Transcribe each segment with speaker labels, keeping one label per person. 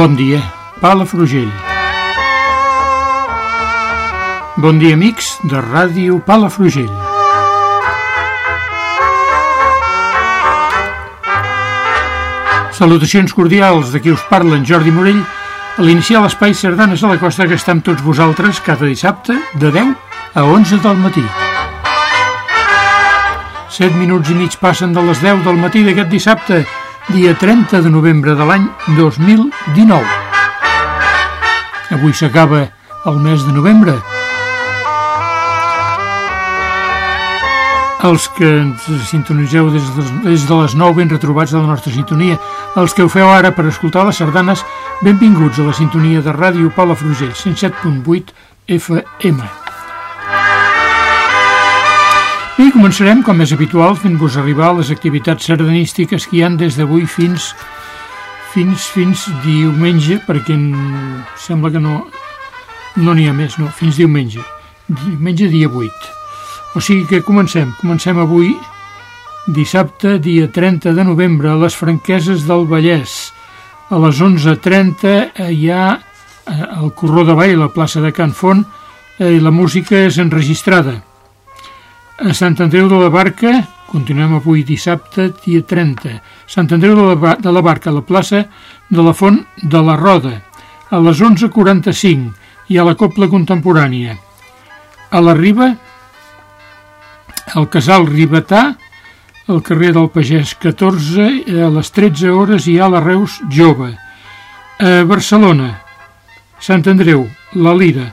Speaker 1: Bon dia, Palafrugell. Bon dia, amics de Ràdio Palafrugell. Salutacions cordials de qui us parla en Jordi Morell a l'iniciar l'espai Sardanes a la Costa que està amb tots vosaltres cada dissabte de 10 a 11 del matí. 7 minuts i mig passen de les 10 del matí d'aquest dissabte dia 30 de novembre de l'any 2019. Avui s'acaba el mes de novembre. Els que ens sintonitzeu des de, des de les 9 ben retrobats de la nostra sintonia, els que ho feu ara per escoltar les sardanes, benvinguts a la sintonia de ràdio Palafrugell, 107.8 FM. Començarem, com és habitual, fent-vos arribar les activitats sardanístiques que hi han des d'avui fins fins fins diumenge, perquè sembla que no no n'hi ha més, no, fins diumenge. Diumenge dia 8. O sigui que comencem. Comencem avui, dissabte, dia 30 de novembre, a les Franqueses del Vallès. A les 11.30 hi ha el Corró de Vall, la plaça de Can Font, i la música és enregistrada. A Sant Andreu de la Barca, continuem avui dissabte, dia 30. Sant Andreu de la, de la Barca, a la plaça de la Font de la Roda, a les 11.45 i a la Copla Contemporània. A la Riba, al Casal Ribetà, al carrer del Pagès 14, a les 13 hores hi ha la Reus Jove. A Barcelona, Sant Andreu, la Lira,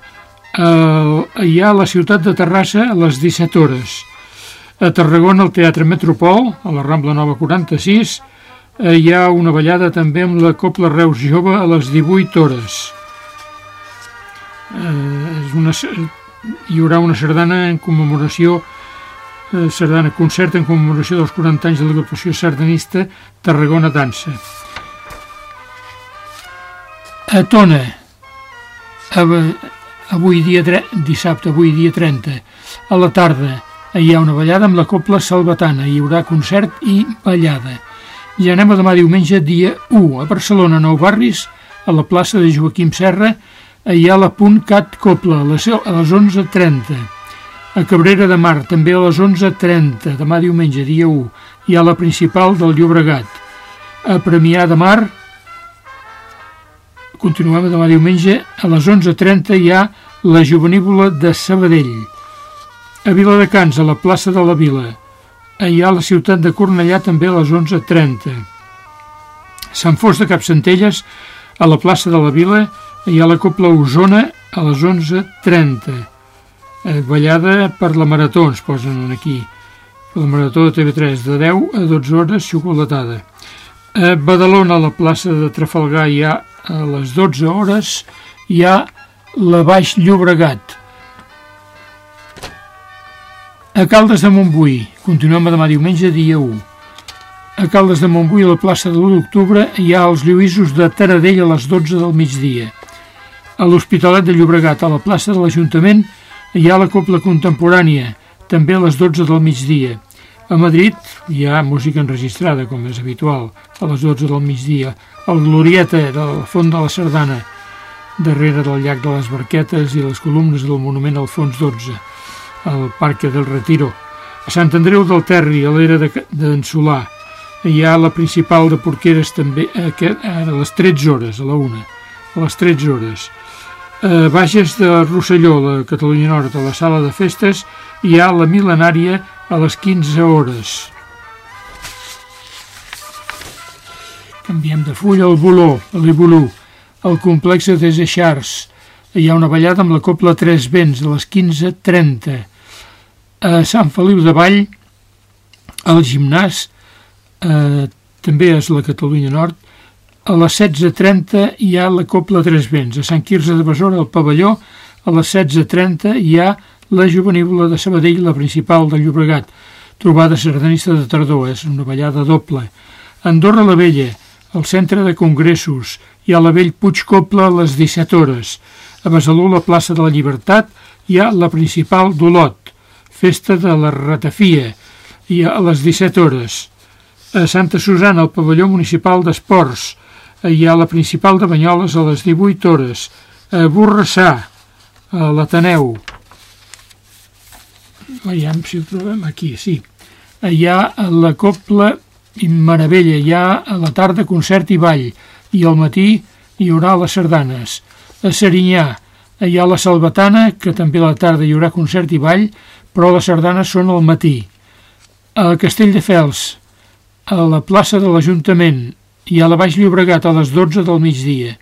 Speaker 1: hi ha a la ciutat de Terrassa a les 17 hores. A Tarragona, al Teatre Metropol, a la Rambla Nova 46, hi ha una ballada també amb la Copla Reus Jove a les 18 hores. Eh, és una, hi haurà una sardana en commemoració eh, sardana concert en commemoració dels 40 anys de l'agrupació sardanista Tarragona Dansa. A Tona, a, avui dia dissabte, avui dia 30, a la tarda hi ha una ballada amb la Copla Salvatana, hi haurà concert i ballada. I anem a demà diumenge, dia 1, a Barcelona, Nou Barris, a la plaça de Joaquim Serra, hi ha la Punt Cat Copla, a les 11.30. A Cabrera de Mar, també a les 11.30, demà diumenge, dia 1, hi ha la principal del Llobregat. A Premià de Mar, continuem demà diumenge, a les 11.30 hi ha la Jovenívola de Sabadell. A Viladecans, a la plaça de la Vila, hi ha la ciutat de Cornellà també a les 11.30. Sant Fos de Capcentelles, a la plaça de la Vila, hi ha la Copla Osona a les 11.30. Eh, ballada per la Marató, ens posen aquí. La Marató de TV3, de 10 a 12 hores, xocolatada. A Badalona, a la plaça de Trafalgar, hi ha a les 12 hores, hi ha la Baix Llobregat. A Caldes de Montbui, continuem demà diumenge, dia 1. A Caldes de Montbui, a la plaça de l'1 d'octubre, hi ha els Lluïsos de Taradell a les 12 del migdia. A l'Hospitalet de Llobregat, a la plaça de l'Ajuntament, hi ha la Copla Contemporània, també a les 12 del migdia. A Madrid hi ha música enregistrada, com és habitual, a les 12 del migdia. El Glorieta de la Font de la Sardana, darrere del llac de les Barquetes i les columnes del monument Alfons XII, al Parc del Retiro. A Sant Andreu del Terri, a l'era d'en de, Solà, hi ha la principal de Porqueres també, a, a les 13 hores, a la una, a les 13 hores. A Bages de Rosselló, la Catalunya Nord, a la sala de festes, hi ha la mil·lenària a les 15 hores. Canviem de full al Boló, a l'Evolú, al complex de Deseixars. Hi ha una ballada amb la Copla Tres Vents a les 15.30. A Sant Feliu de Vall, al gimnàs, eh, també és la Catalunya Nord, a les 16.30 hi ha la Copla Tres Vents. A Sant Quirze de Besora, al pavelló, a les 16.30 hi ha la Juvenívola de Sabadell, la principal del Llobregat. Trobada sardanista de tardor, és una ballada doble. Andorra la Vella, al centre de congressos, hi ha la Vell Puig Copla a les 17 hores. A Besalú, la plaça de la Llibertat, hi ha la principal d'Olot, festa de la ratafia, i a les 17 hores. A Santa Susana, al pavelló municipal d'Esports, hi ha la principal de Banyoles a les 18 hores. A Borrassà, a l'Ateneu, veiem si ho trobem aquí, sí. Hi ha la Copla i Meravella, hi ha a la tarda concert i ball, i al matí hi haurà les sardanes. A Serinyà hi ha la Salvatana, que també a la tarda hi haurà concert i ball, però les sardanes són al matí. A Castelldefels, a la plaça de l'Ajuntament, i a la Baix Llobregat a les 12 del migdia.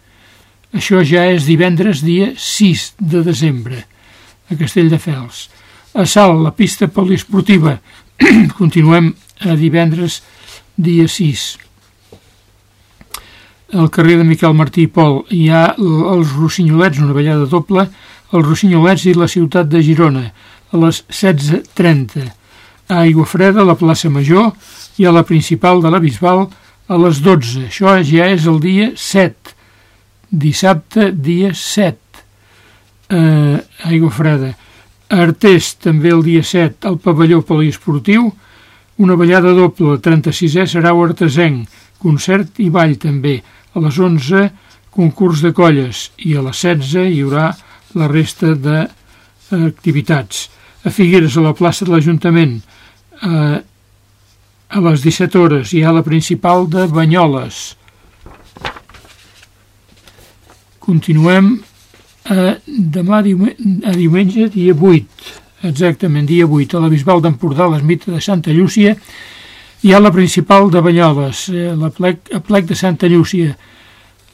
Speaker 1: Això ja és divendres dia 6 de desembre, a Castelldefels. A Sal, la pista poliesportiva. Continuem a divendres dia 6. Al carrer de Miquel Martí i Pol hi ha els Rossinyolets, una ballada doble, els Rossinyolets i la ciutat de Girona, a les 16.30. A Aigua Freda, la plaça Major, i a la principal de la Bisbal, a les 12. Això ja és el dia 7. Dissabte, dia 7. Eh, Aigua Freda. Artés, també el dia 7, al pavelló poliesportiu, una ballada doble, 36è serà artesenc, concert i ball també. A les 11, concurs de colles i a les 16 hi haurà la resta d'activitats. A Figueres, a la plaça de l'Ajuntament, eh, a les 17 hores hi ha la principal de Banyoles. Continuem a demà a diumenge, dia 8, exactament, dia 8, a la Bisbal d'Empordà, l'Esmita de Santa Llúcia, hi ha la principal de Banyoles, eh, la plec, a plec de Santa Llúcia,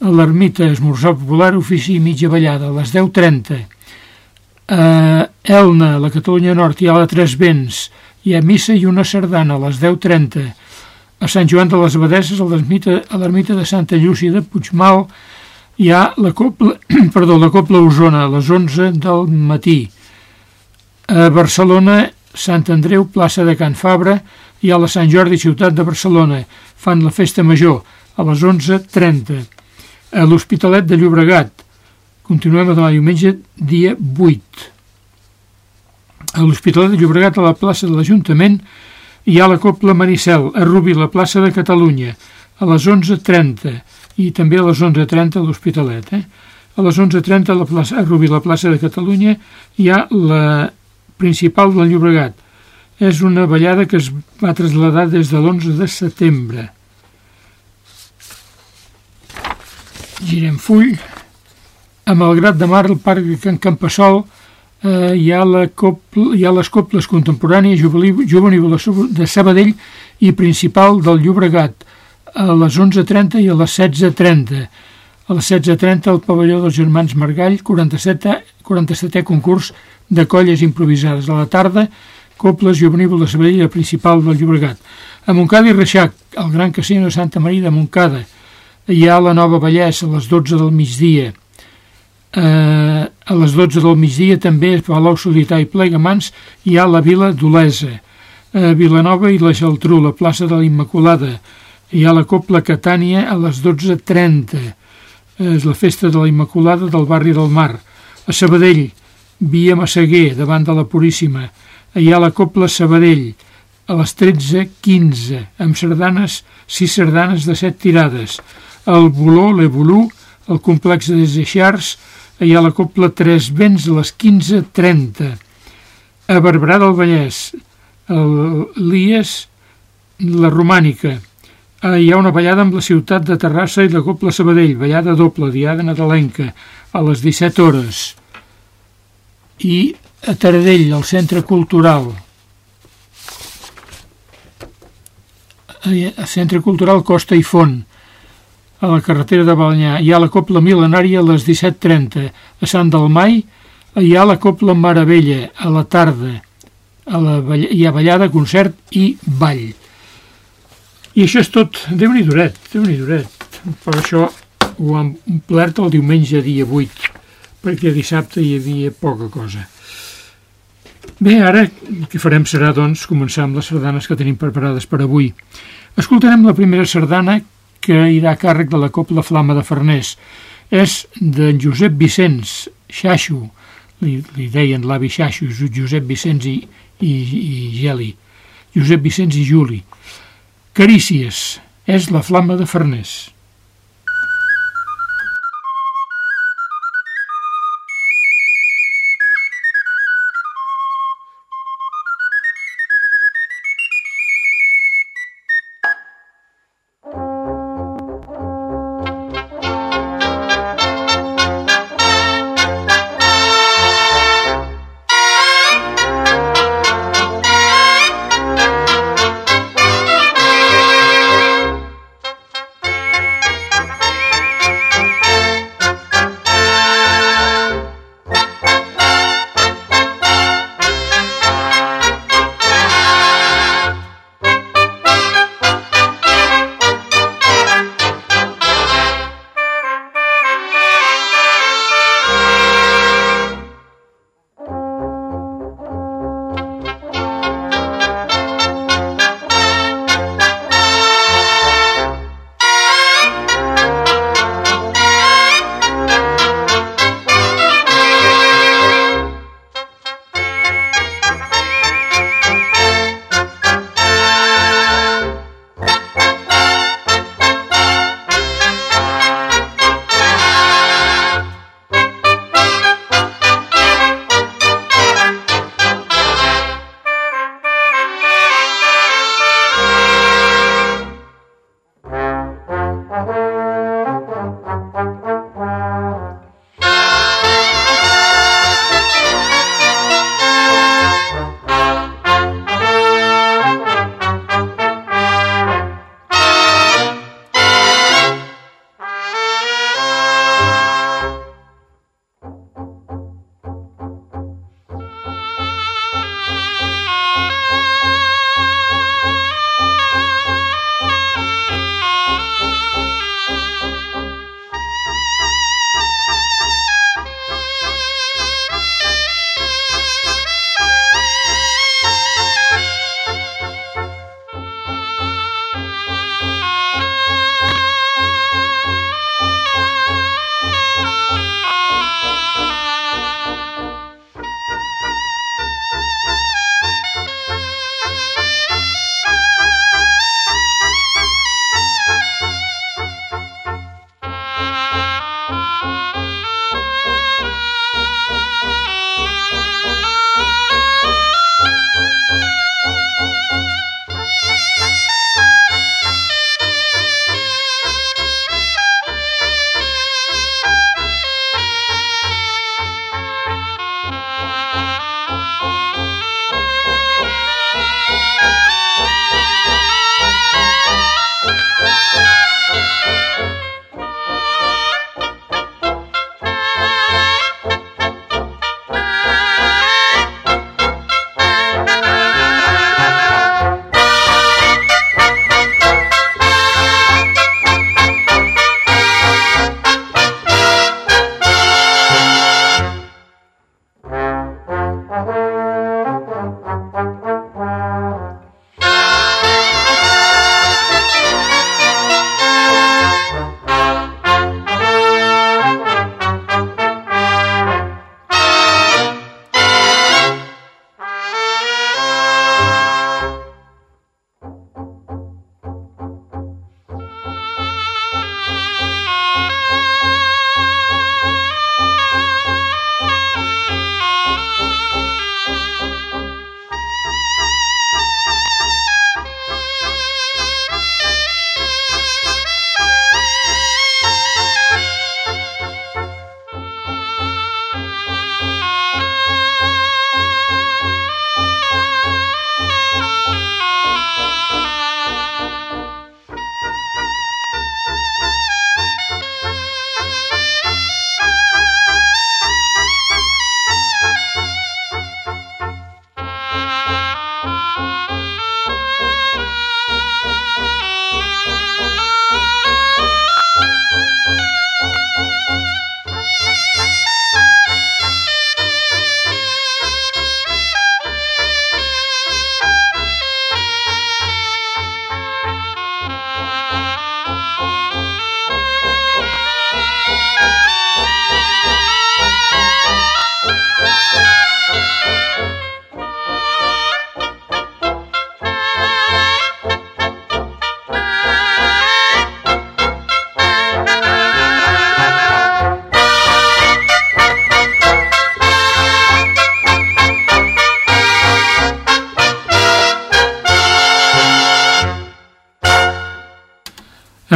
Speaker 1: a l'ermita Esmorzar Popular, ofici i mitja ballada, a les 10.30. A Elna, la Catalunya Nord, hi ha la Tres Vents, hi ha missa i una sardana a les 10.30. A Sant Joan de les Abadeses, a l'ermita de Santa Llúcia de Puigmal, hi ha la Copla, perdó, la Copla Osona a les 11 del matí. A Barcelona, Sant Andreu, plaça de Can Fabra, i a la Sant Jordi, ciutat de Barcelona. Fan la festa major a les 11.30. A l'Hospitalet de Llobregat. Continuem a demà diumenge, dia 8. A l'Hospitalet de Llobregat, a la plaça de l'Ajuntament, hi ha la Copla Maricel, a Rubí, la plaça de Catalunya, a les 11.30 i també a les 11.30 a l'Hospitalet. Eh? A les 11.30 a, la plaça, a Rubí, la plaça de Catalunya, hi ha la principal del Llobregat. És una ballada que es va traslladar des de l'11 de setembre. Girem full. A Malgrat de Mar, al Parc Can Campassol, eh, hi, ha la copla, hi ha les coples contemporànies juvenil de Sabadell i principal del Llobregat, a les 11.30 i a les 16.30. A les 16.30 al pavelló dels germans Margall, 47è, 47è concurs de colles improvisades. A la tarda, Coples Juvenil de Sabadell, la principal del Llobregat. A Montcada i Reixac, al Gran Casino de Santa Maria de Montcada, hi ha la Nova Vallès a les 12 del migdia. Eh, a les 12 del migdia també a Palau Solità i Plegamans hi ha la Vila d'Olesa. A Vilanova i la Geltrú, la plaça de la Immaculada, hi ha la Copla Catània a les 12.30. És la festa de la Immaculada del barri del Mar. A Sabadell, via Massaguer, davant de la Puríssima. Hi ha la Copla Sabadell, a les 13.15, amb sardanes, sis sardanes de set tirades. El Boló, l'Evolú, el complex de Deseixars, hi ha la Copla Tres Vents a les 15.30. A Barberà del Vallès, l'Ies, la Romànica, eh, hi ha una ballada amb la ciutat de Terrassa i la Copla Sabadell, ballada doble, diada nadalenca, a les 17 hores. I a Taradell, al Centre Cultural, al Centre Cultural Costa i Font, a la carretera de Balanyà. Hi ha la Copla Milenària a les 17.30. A Sant Dalmai hi ha la Copla Maravella a la tarda. A la, hi ha ballada, concert i ball. I això és tot. Déu-n'hi duret, déu nhi duret. Per això ho han omplert el diumenge dia 8, perquè dissabte hi havia poca cosa. Bé, ara el que farem serà, doncs, començar amb les sardanes que tenim preparades per avui. Escoltarem la primera sardana que irà a càrrec de la Copla Flama de Farners. És d'en Josep Vicenç Xaixo, li, li deien l'avi Xaixo, Josep Vicenç i, i, i Geli, Josep Vicenç i Juli. Carícies, és la Flama de Farners.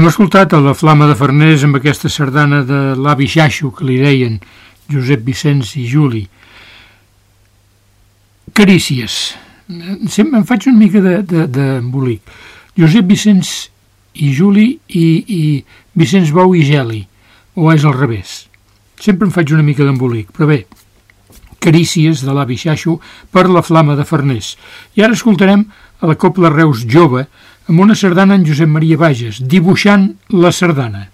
Speaker 1: Hem escoltat a la Flama de Farners amb aquesta sardana de l'avi Xaixo que li deien Josep Vicenç i Juli. Carícies. Sempre em faig una mica d'embolic. De, de Josep Vicenç i Juli i, i Vicenç Bou i Geli. O és al revés? Sempre em faig una mica d'embolic, però bé, carícies de l'avi Xaixo per la flama de Farners. I ara escoltarem a la Copla Reus Jove amb una sardana en Josep Maria Bages, dibuixant la sardana.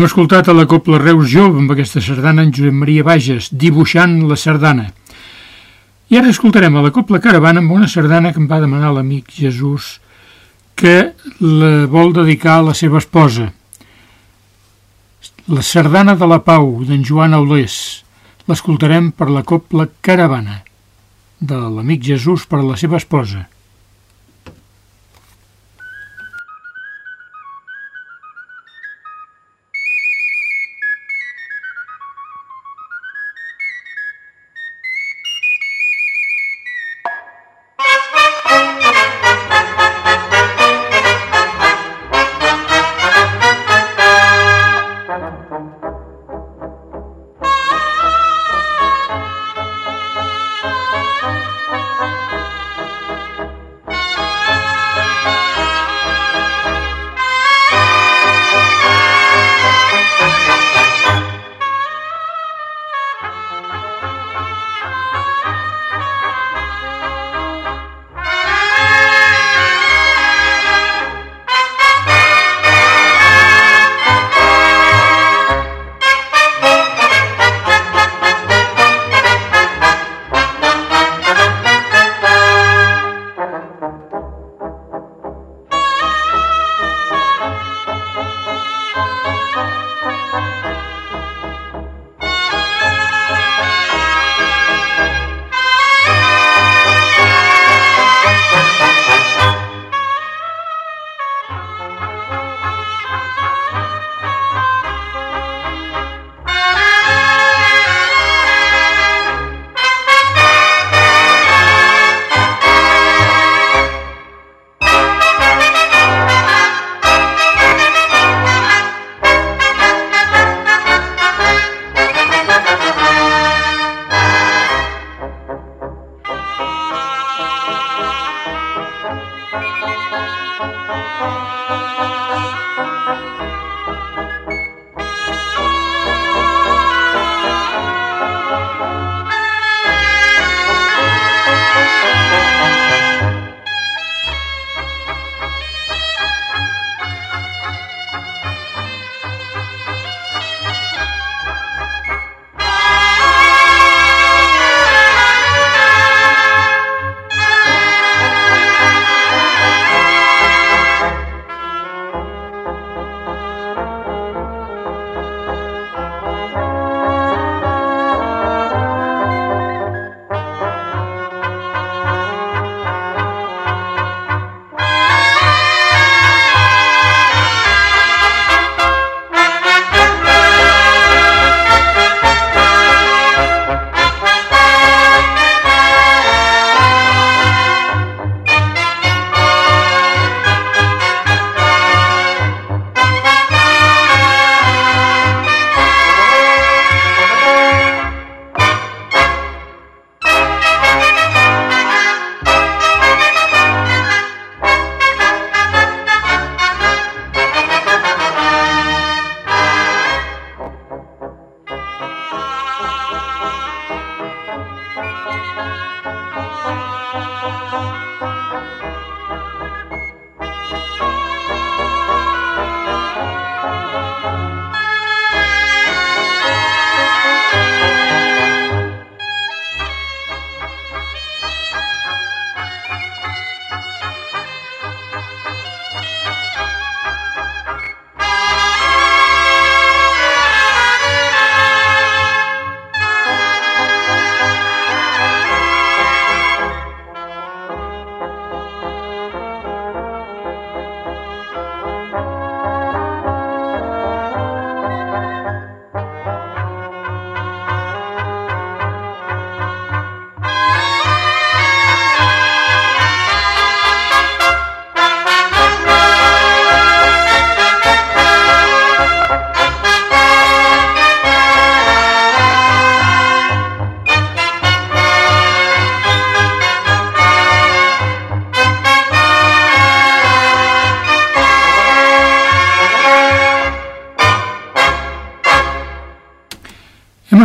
Speaker 1: Hem escoltat a la Copla Reus Jove amb aquesta sardana en Josep Maria Bages, dibuixant la sardana. I ara escoltarem a la Copla Caravana amb una sardana que em va demanar l'amic Jesús que la vol dedicar a la seva esposa. La sardana de la Pau, d'en Joan Aulés. L'escoltarem per la copla Caravana, de l'amic Jesús per a la seva esposa.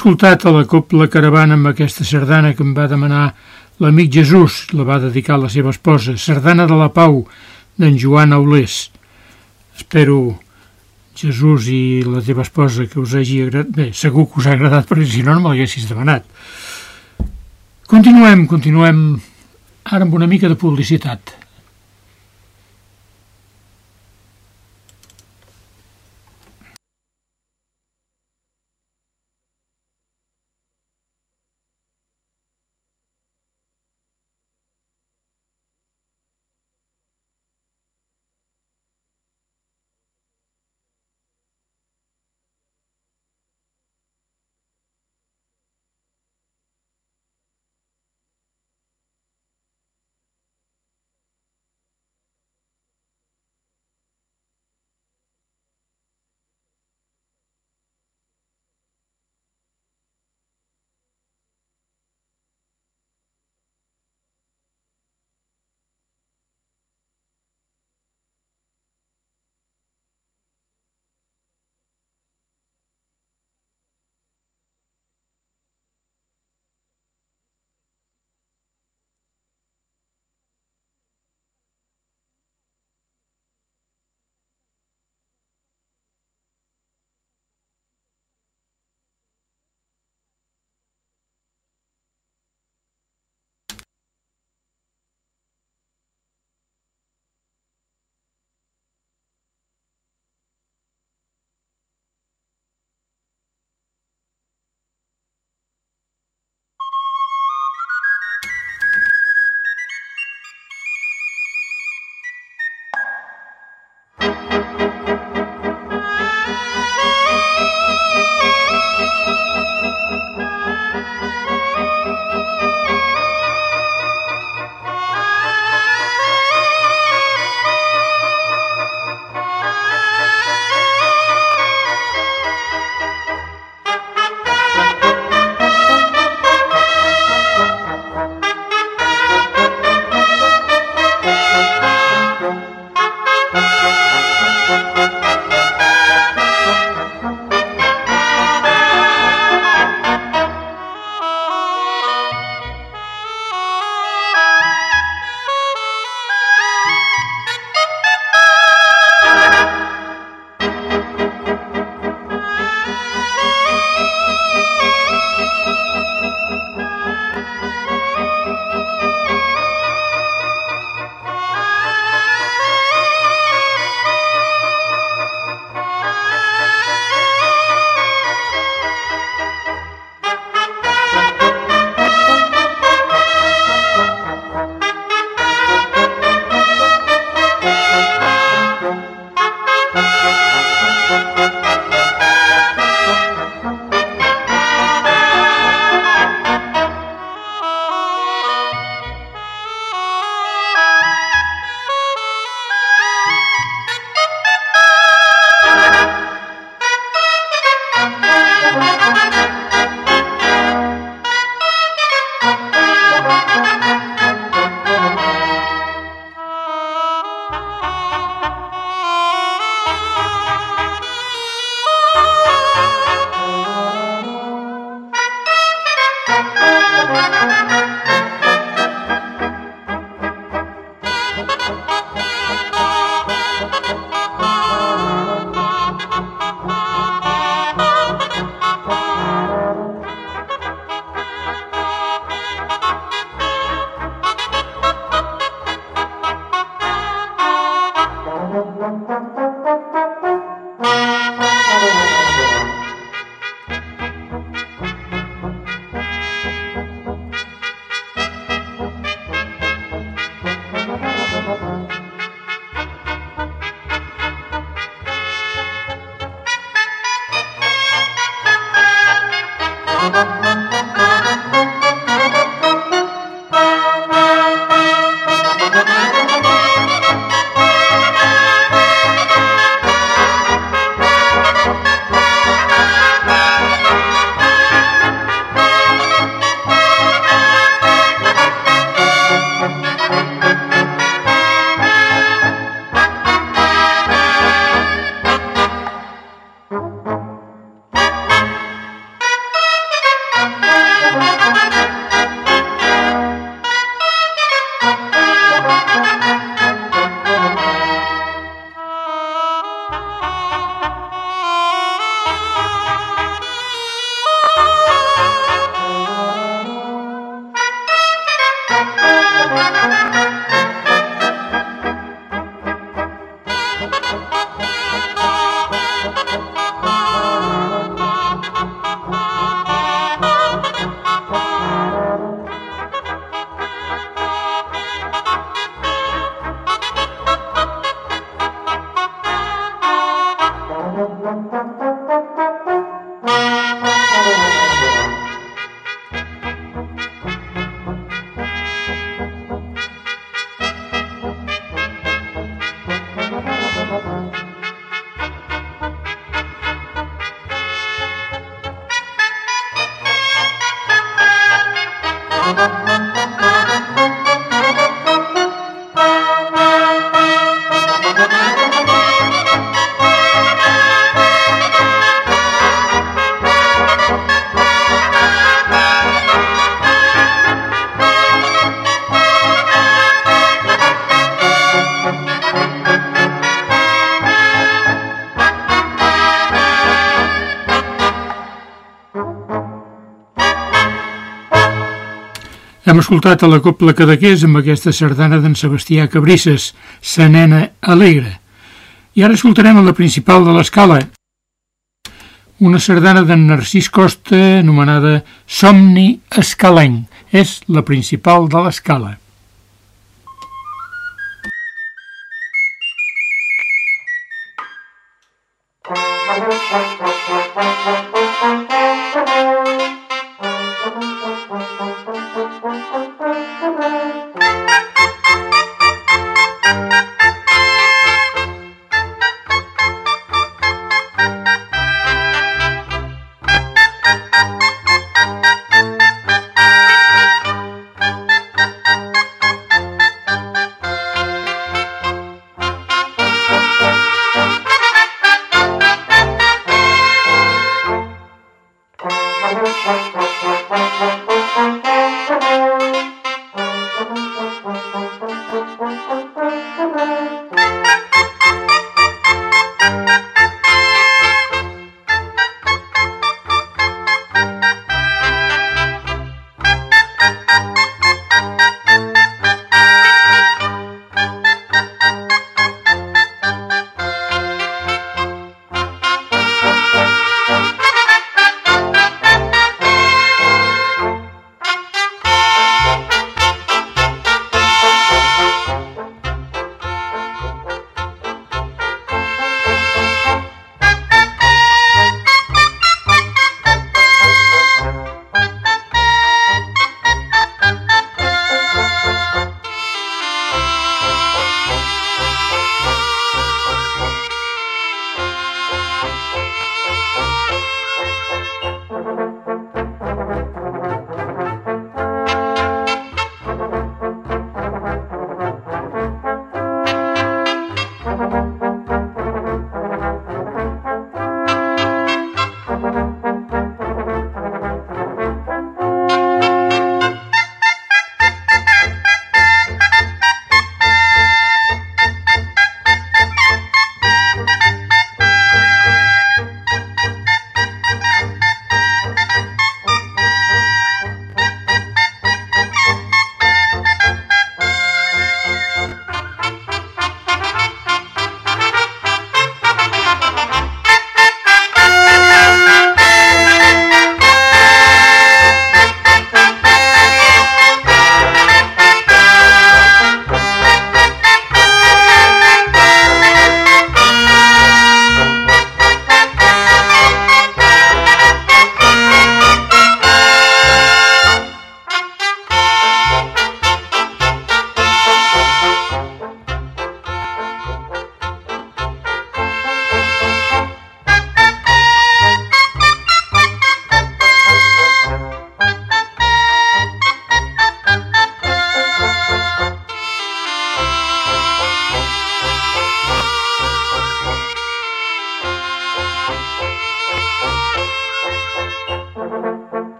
Speaker 1: Escoltat a la Copla Caravana amb aquesta sardana que em va demanar l'amic Jesús, la va dedicar a la seva esposa, Sardana de la Pau, d'en Joan Aulés. Espero, Jesús i la teva esposa, que us hagi agradat. Bé, segur que us ha agradat, perquè si no, no me l'haguessis demanat. Continuem, continuem ara amb una mica de publicitat. Hem escoltat a la Copla Cadaqués amb aquesta sardana d'en Sebastià Cabrisses, Sa nena alegre. I ara escoltarem a la principal de l'escala, una sardana d'en Narcís Costa anomenada Somni Escalenc. És la principal de l'escala.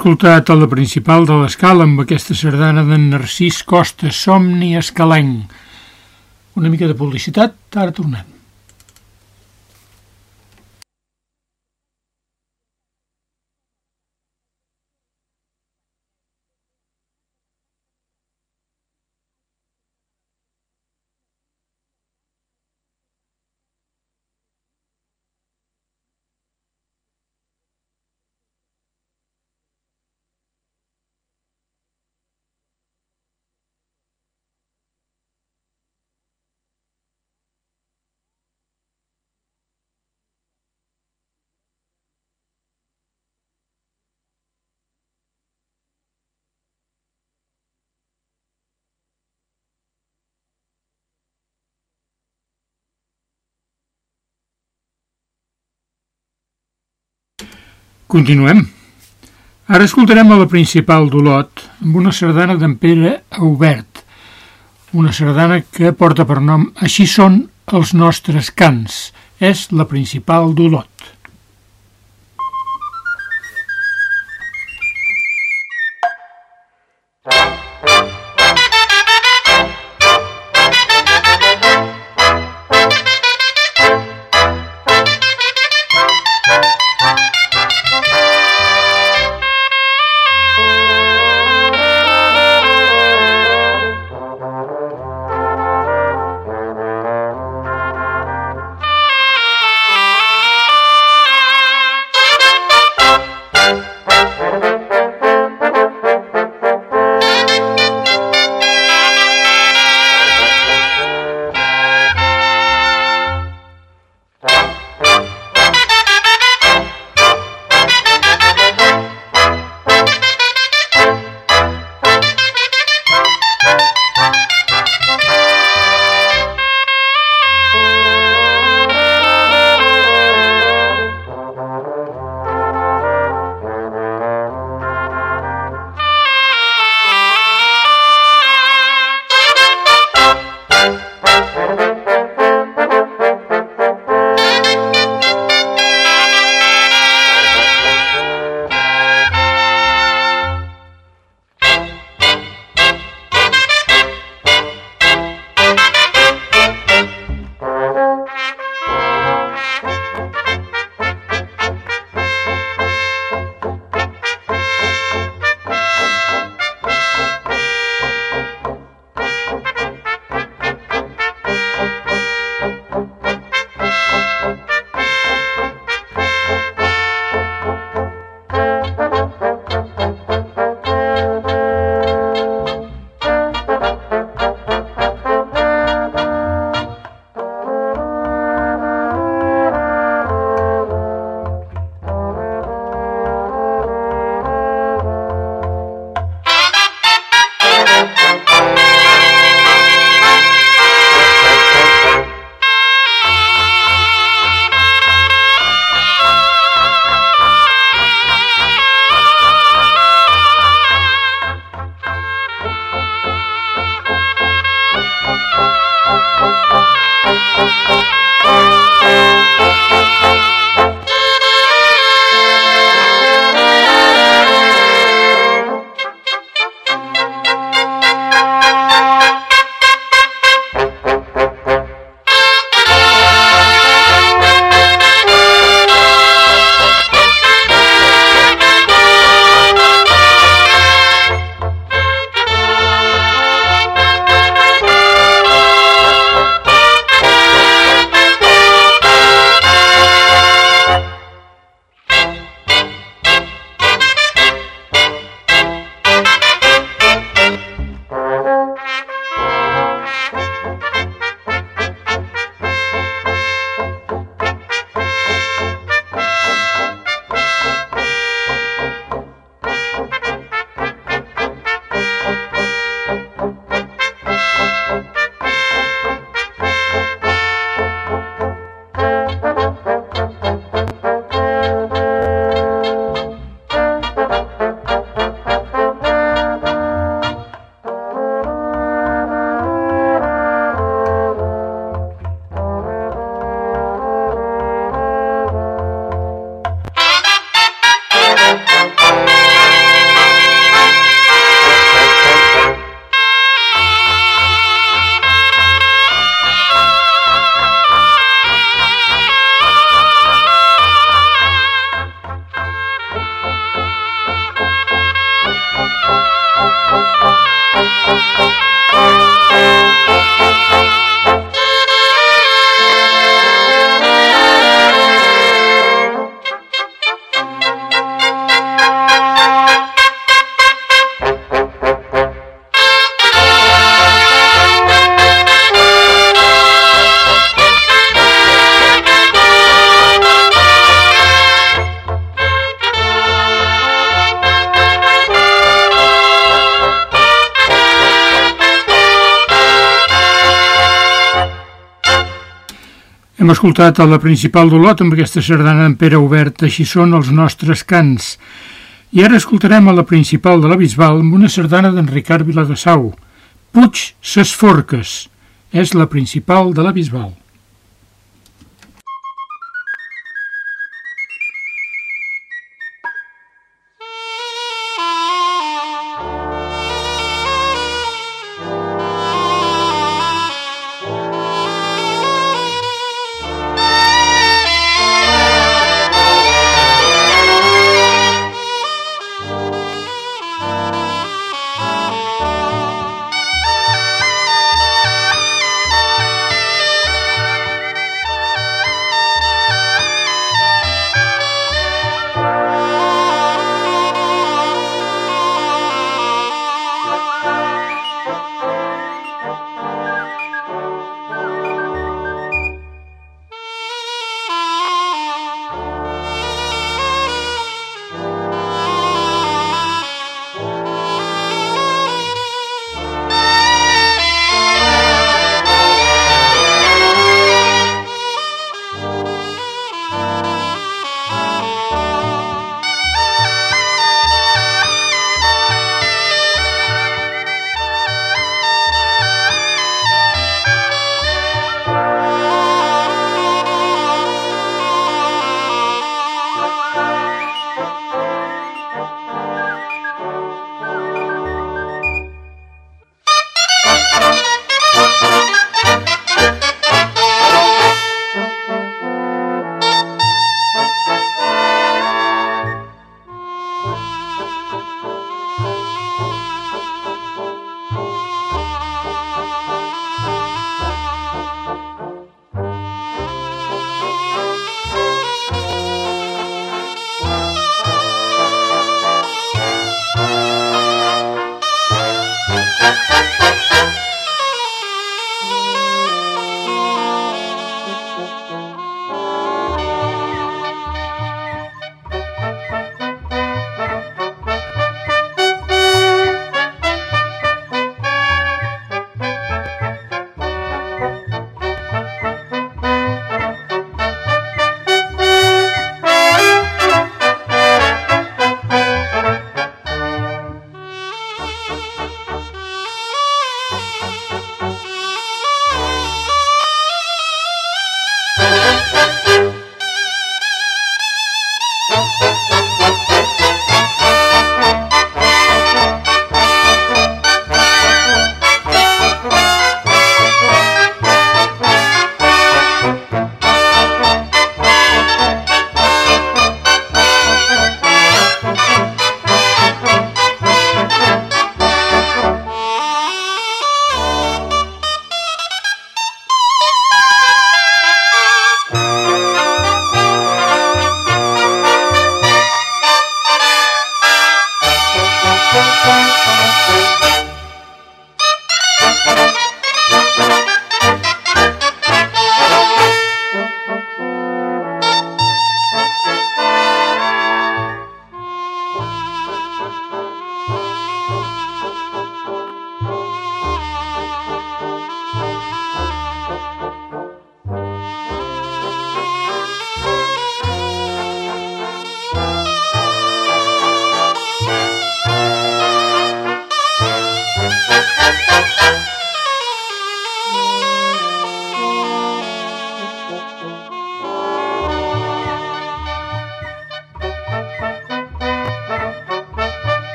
Speaker 1: Escoltat a la principal de l'escala amb aquesta sardana d'en Narcís Costa, Somni Escalenc. Una mica de publicitat, ara tornem. Continuem. Ara escoltarem a la principal d'Olot amb una sardana d'en Pere Aubert, una sardana que porta per nom Així són els nostres cants. És la principal d'Olot. Hem escoltat a la principal d'Olot amb aquesta sardana en Pere Obert, així són els nostres cants. I ara escoltarem a la principal de la Bisbal amb una sardana d'en Ricard Viladasau. Puig ses forques. És la principal de la Bisbal.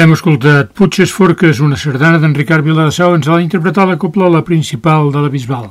Speaker 1: Hem escoltat Puigses Forques, una sardana d'en Ricard Viladasau, ens l'ha interpretat la copla la principal de la Bisbal.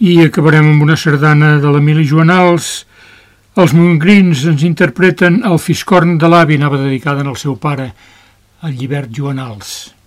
Speaker 1: I acabarem amb una sardana de l'Emili Joanals. Els mongrins ens interpreten el fiscorn de l'avi, anava dedicada al seu pare, el llibert Joanals.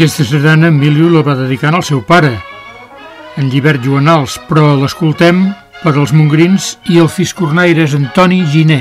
Speaker 1: Aquesta sardana Emilio la va dedicar al seu pare, en Llibert Joanals, però l'escoltem per als mongrins i el fiscornaire és Antoni Giné.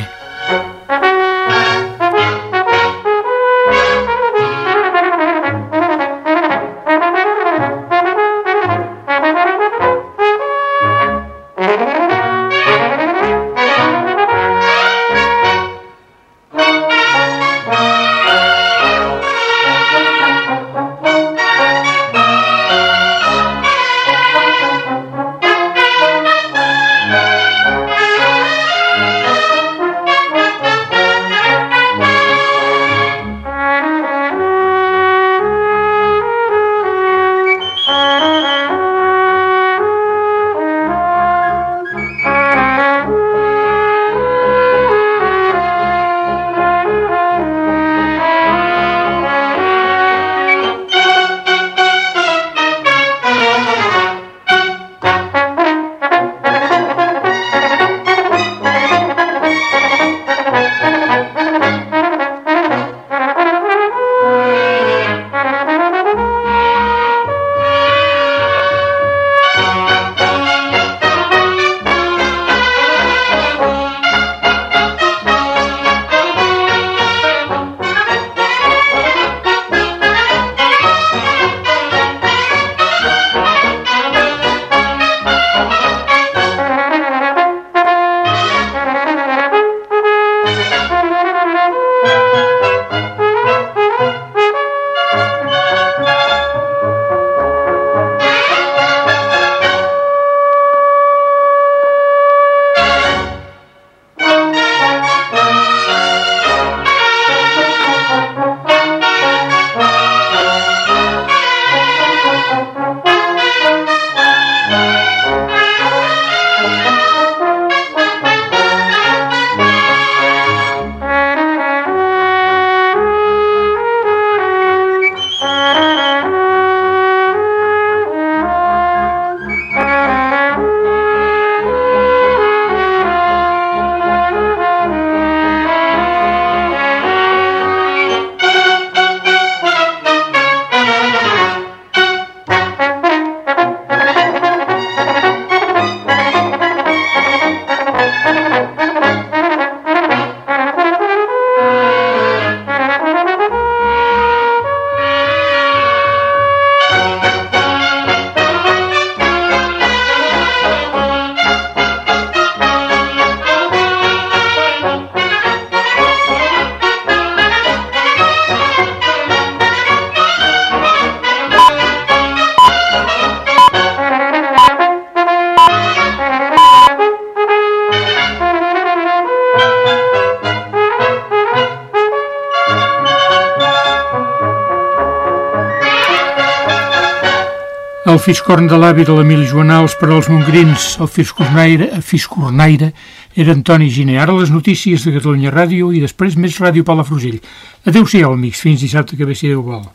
Speaker 1: El fiscorn de l'avi de l'Emili Joanals per als mongrins, el fiscornaire, fiscornaire era Antoni Giner. Ara les notícies de Catalunya Ràdio i després més Ràdio Palafrugell. Adéu-siau, amics. Fins dissabte que ve si Déu vol.